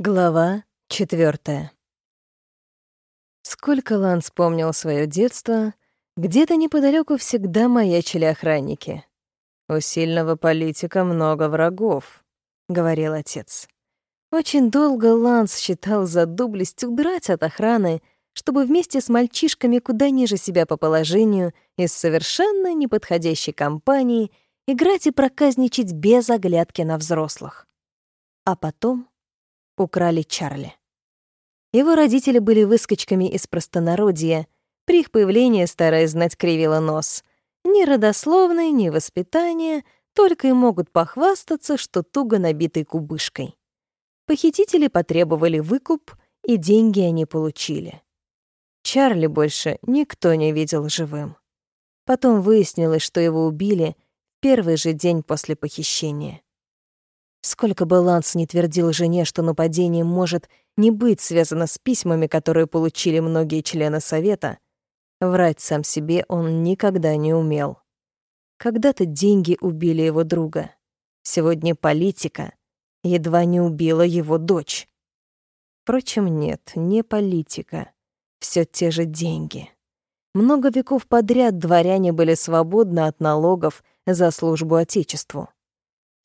Глава четвертая. Сколько Ланс помнил свое детство, где-то неподалеку всегда маячили охранники. «У сильного политика много врагов», — говорил отец. Очень долго Ланс считал за доблесть удрать от охраны, чтобы вместе с мальчишками куда ниже себя по положению из совершенно неподходящей компании играть и проказничать без оглядки на взрослых. А потом украли Чарли. Его родители были выскочками из простонародья. При их появлении старая знать кривила нос. Ни родословной, ни воспитания, только и могут похвастаться, что туго набитой кубышкой. Похитители потребовали выкуп, и деньги они получили. Чарли больше никто не видел живым. Потом выяснилось, что его убили первый же день после похищения. Сколько бы Ланс не твердил жене, что нападение может не быть связано с письмами, которые получили многие члены Совета, врать сам себе он никогда не умел. Когда-то деньги убили его друга. Сегодня политика едва не убила его дочь. Впрочем, нет, не политика. Все те же деньги. Много веков подряд дворяне были свободны от налогов за службу Отечеству.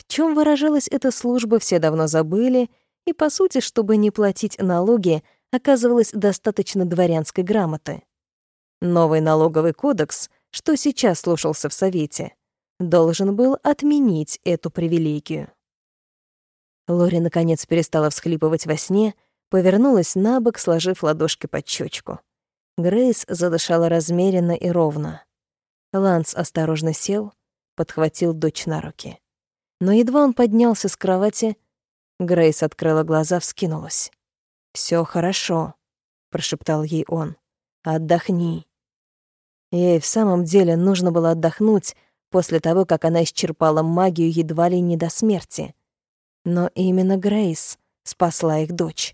Чем выражалась эта служба, все давно забыли, и, по сути, чтобы не платить налоги, оказывалось достаточно дворянской грамоты. Новый налоговый кодекс, что сейчас слушался в Совете, должен был отменить эту привилегию. Лори, наконец, перестала всхлипывать во сне, повернулась на бок, сложив ладошки под щечку. Грейс задышала размеренно и ровно. Ланс осторожно сел, подхватил дочь на руки. Но едва он поднялся с кровати, Грейс открыла глаза, вскинулась. Все хорошо», — прошептал ей он. «Отдохни». Ей в самом деле нужно было отдохнуть после того, как она исчерпала магию едва ли не до смерти. Но именно Грейс спасла их дочь.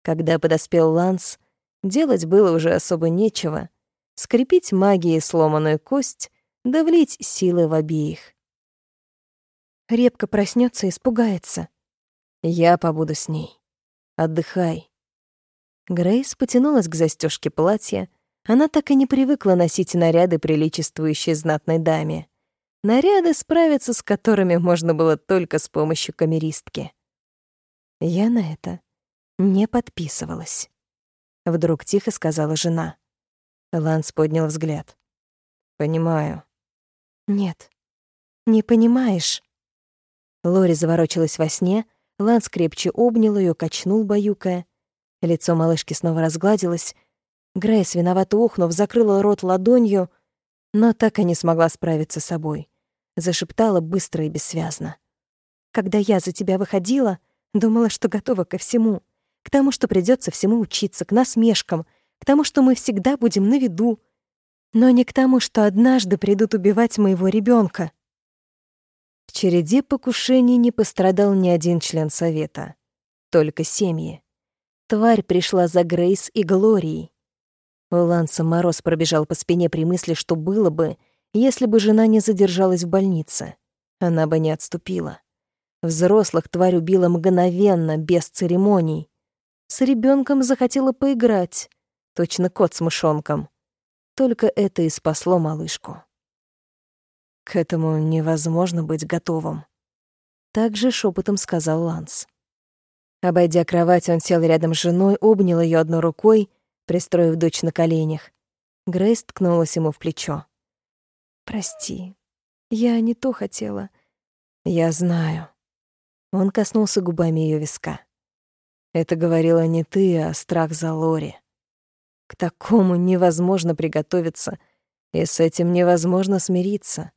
Когда подоспел Ланс, делать было уже особо нечего. Скрепить магией сломанную кость, да влить силы в обеих. Репка проснется и испугается. Я побуду с ней. Отдыхай. Грейс потянулась к застежке платья. Она так и не привыкла носить наряды, приличествующие знатной даме. Наряды, справиться с которыми можно было только с помощью камеристки. Я на это не подписывалась. Вдруг тихо сказала жена. Ланс поднял взгляд. «Понимаю». «Нет, не понимаешь». Лори заворочилась во сне, Ланс крепче обнял ее, качнул, баюкая. Лицо малышки снова разгладилось. Грейс, виновато ухнув, закрыла рот ладонью, но так и не смогла справиться с собой. Зашептала быстро и бессвязно. «Когда я за тебя выходила, думала, что готова ко всему. К тому, что придется всему учиться, к насмешкам, к тому, что мы всегда будем на виду. Но не к тому, что однажды придут убивать моего ребенка. Череде покушений не пострадал ни один член совета, только семьи. Тварь пришла за Грейс и Глорией. У Ланса мороз пробежал по спине при мысли, что было бы, если бы жена не задержалась в больнице. Она бы не отступила. Взрослых тварь убила мгновенно, без церемоний. С ребенком захотела поиграть, точно кот с мышонком. Только это и спасло малышку. К этому невозможно быть готовым. Также шепотом сказал Ланс. Обойдя кровать, он сел рядом с женой, обнял ее одной рукой, пристроив дочь на коленях. Грейс ткнулась ему в плечо. «Прости, я не то хотела». «Я знаю». Он коснулся губами ее виска. Это говорила не ты, а страх за Лори. К такому невозможно приготовиться, и с этим невозможно смириться.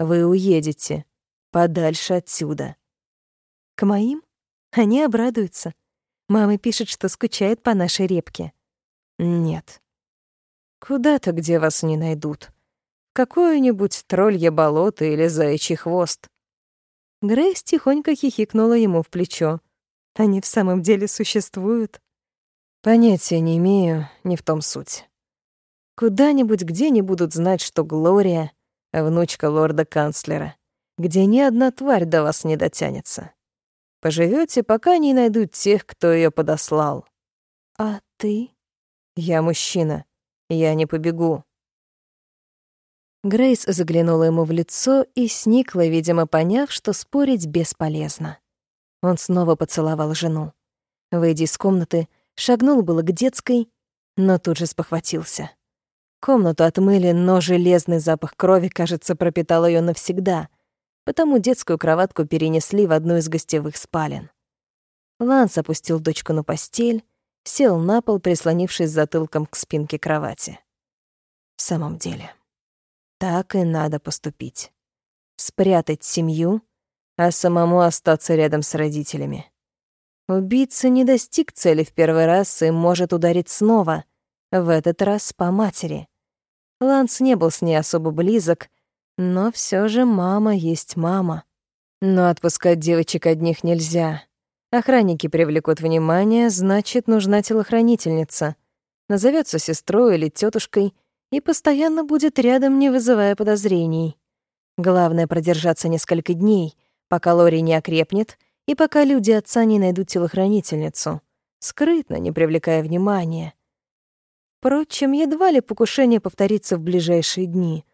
Вы уедете подальше отсюда. К моим? Они обрадуются. Мама пишет, что скучает по нашей репке. Нет. Куда-то, где вас не найдут. Какое-нибудь троллье болото или заячий хвост. Грейс тихонько хихикнула ему в плечо. Они в самом деле существуют? Понятия не имею, не в том суть. Куда-нибудь, где не будут знать, что Глория внучка лорда-канцлера, где ни одна тварь до вас не дотянется. Поживете, пока не найдут тех, кто ее подослал. А ты? Я мужчина. Я не побегу. Грейс заглянула ему в лицо и сникла, видимо, поняв, что спорить бесполезно. Он снова поцеловал жену. Выйдя из комнаты, шагнул было к детской, но тут же спохватился. Комнату отмыли, но железный запах крови, кажется, пропитал ее навсегда, потому детскую кроватку перенесли в одну из гостевых спален. Ланс опустил дочку на постель, сел на пол, прислонившись затылком к спинке кровати. В самом деле... Так и надо поступить. Спрятать семью, а самому остаться рядом с родителями. Убийца не достиг цели в первый раз и может ударить снова, в этот раз по матери. Ланс не был с ней особо близок, но все же мама есть мама. Но отпускать девочек одних нельзя. Охранники привлекут внимание, значит, нужна телохранительница. Назовется сестрой или тетушкой — и постоянно будет рядом, не вызывая подозрений. Главное — продержаться несколько дней, пока Лори не окрепнет и пока люди отца не найдут телохранительницу, скрытно, не привлекая внимания. Впрочем, едва ли покушение повторится в ближайшие дни,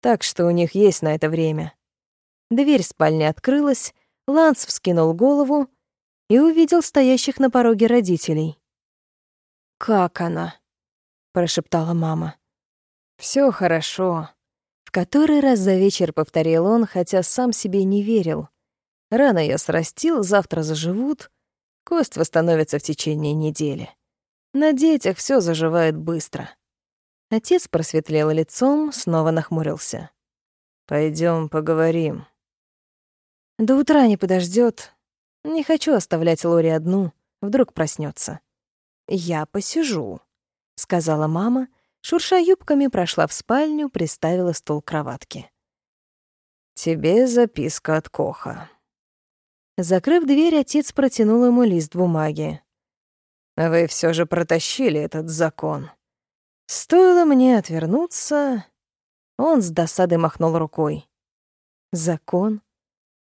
так что у них есть на это время. Дверь спальни открылась, Ланс вскинул голову и увидел стоящих на пороге родителей. «Как она?» — прошептала мама. Все хорошо. В который раз за вечер повторил он, хотя сам себе не верил. Рано я срастил, завтра заживут. Кость восстановится в течение недели. На детях все заживает быстро. Отец просветлел лицом, снова нахмурился. Пойдем поговорим. До утра не подождет. Не хочу оставлять Лори одну, вдруг проснется. Я посижу, сказала мама Шурша юбками прошла в спальню, приставила стол кроватки. «Тебе записка от Коха». Закрыв дверь, отец протянул ему лист бумаги. «Вы все же протащили этот закон. Стоило мне отвернуться...» Он с досадой махнул рукой. «Закон?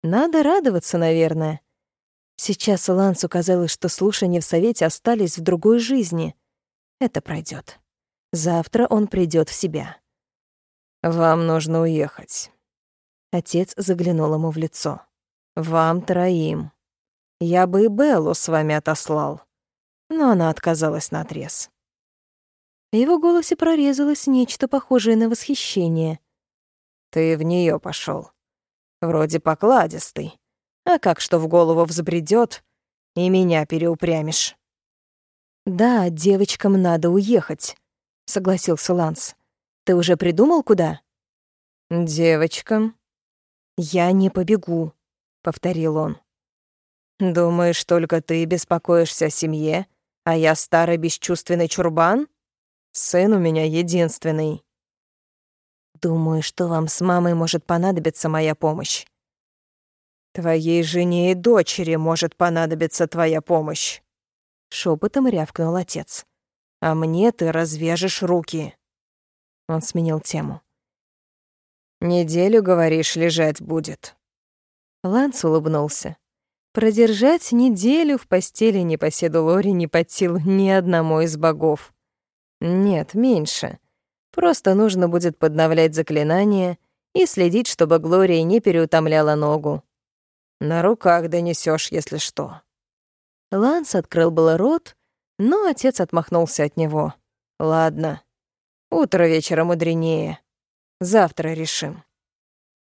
Надо радоваться, наверное. Сейчас Лансу казалось, что слушания в совете остались в другой жизни. Это пройдет. Завтра он придет в себя. Вам нужно уехать. Отец заглянул ему в лицо. Вам троим. Я бы и Беллу с вами отослал, но она отказалась наотрез. В его голосе прорезалось нечто похожее на восхищение. Ты в нее пошел. Вроде покладистый. А как что в голову взбредет, и меня переупрямишь. Да, девочкам надо уехать согласился Ланс. Ты уже придумал, куда? Девочкам. Я не побегу, повторил он. Думаешь, только ты беспокоишься о семье, а я старый бесчувственный чурбан? Сын у меня единственный. Думаю, что вам с мамой может понадобиться моя помощь. Твоей жене и дочери может понадобиться твоя помощь. Шепотом рявкнул отец. А мне ты развяжешь руки. Он сменил тему. Неделю, говоришь, лежать будет. Ланс улыбнулся. Продержать неделю в постели непоседу Лори не под силу ни одному из богов. Нет, меньше. Просто нужно будет подновлять заклинания и следить, чтобы Глория не переутомляла ногу. На руках донесешь, если что. Ланс открыл было рот, но отец отмахнулся от него. «Ладно, утро вечера мудренее. Завтра решим».